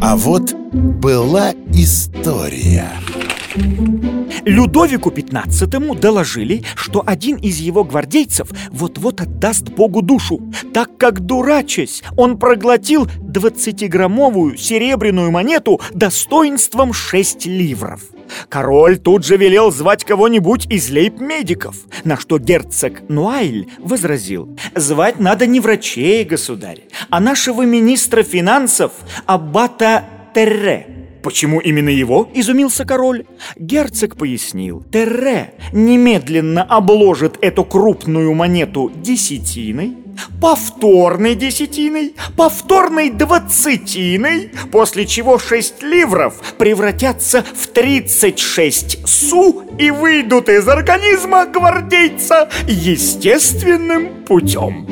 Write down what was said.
А вот была история. Людовику XV доложили, что один из его гвардейцев вот-вот отдаст Богу душу, так как, дурачась, он проглотил 20-граммовую серебряную монету достоинством 6 ливров. Король тут же велел звать кого-нибудь из лейб-медиков, на что герцог Нуайль возразил «Звать надо не врачей, государь, а нашего министра финансов Аббата Терре». «Почему именно его?» – изумился король. Герцог пояснил. Терре немедленно обложит эту крупную монету десятиной, повторной десятиной, повторной двадцатиной, после чего шесть ливров превратятся в тридцать шесть су и выйдут из организма гвардейца естественным путем.